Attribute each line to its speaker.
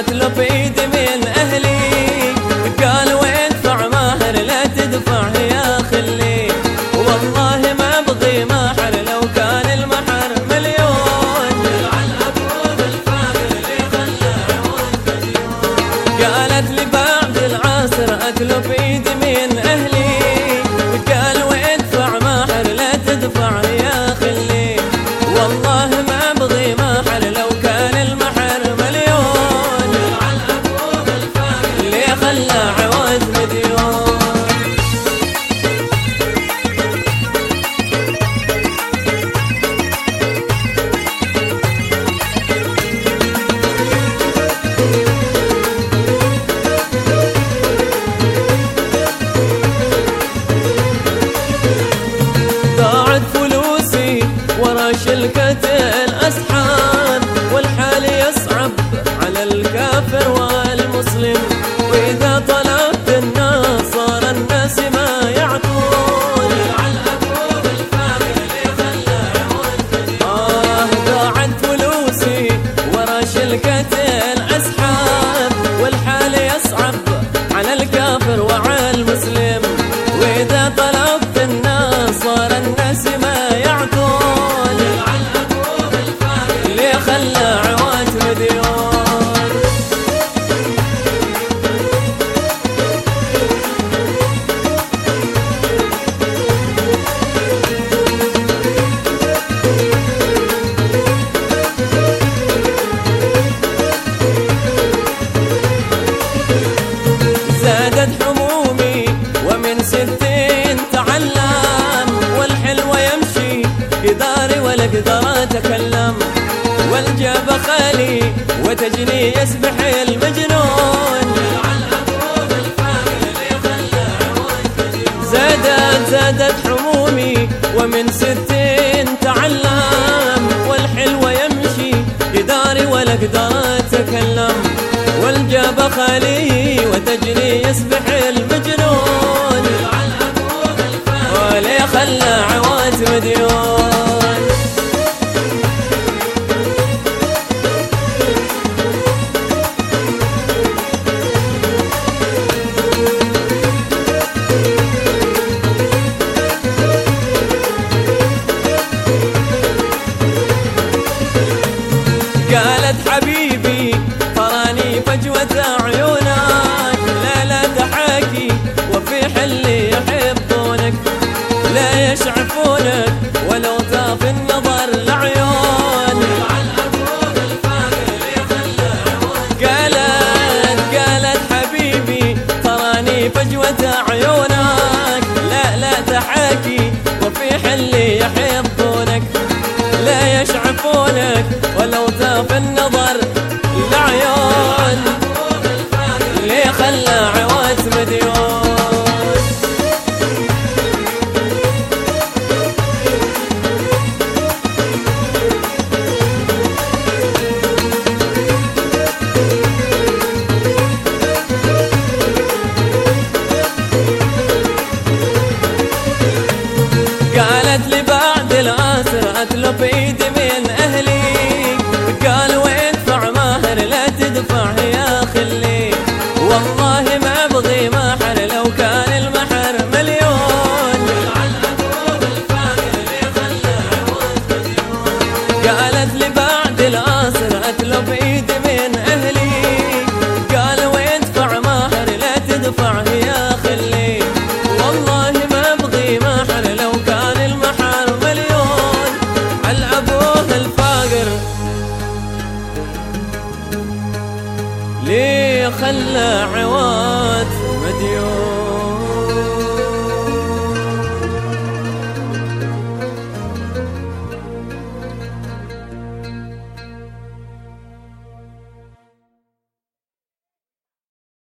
Speaker 1: جات لطيد من أهلي. قال وادفع ماهر لا تدفع يا خلي. والله ما أبغي ماهر لو كان المحر مليون. يلعن أبواب الفاخر اللي خلى عوان مليون قالت لي بعد العصر أتلو بيد من أهلي. قال وادفع ماهر لا تدفع يا خلي. والله شلكته أقدر أتكلم والجاب خالي وتجني يسبح المجنون. زادت زادت حمومي ومن ستين تعلم والحلوة يمشي بداري ولا أقدر أتكلم والجاب خالي وتجني يسبح Sen var. ليه خلى عواد مديون؟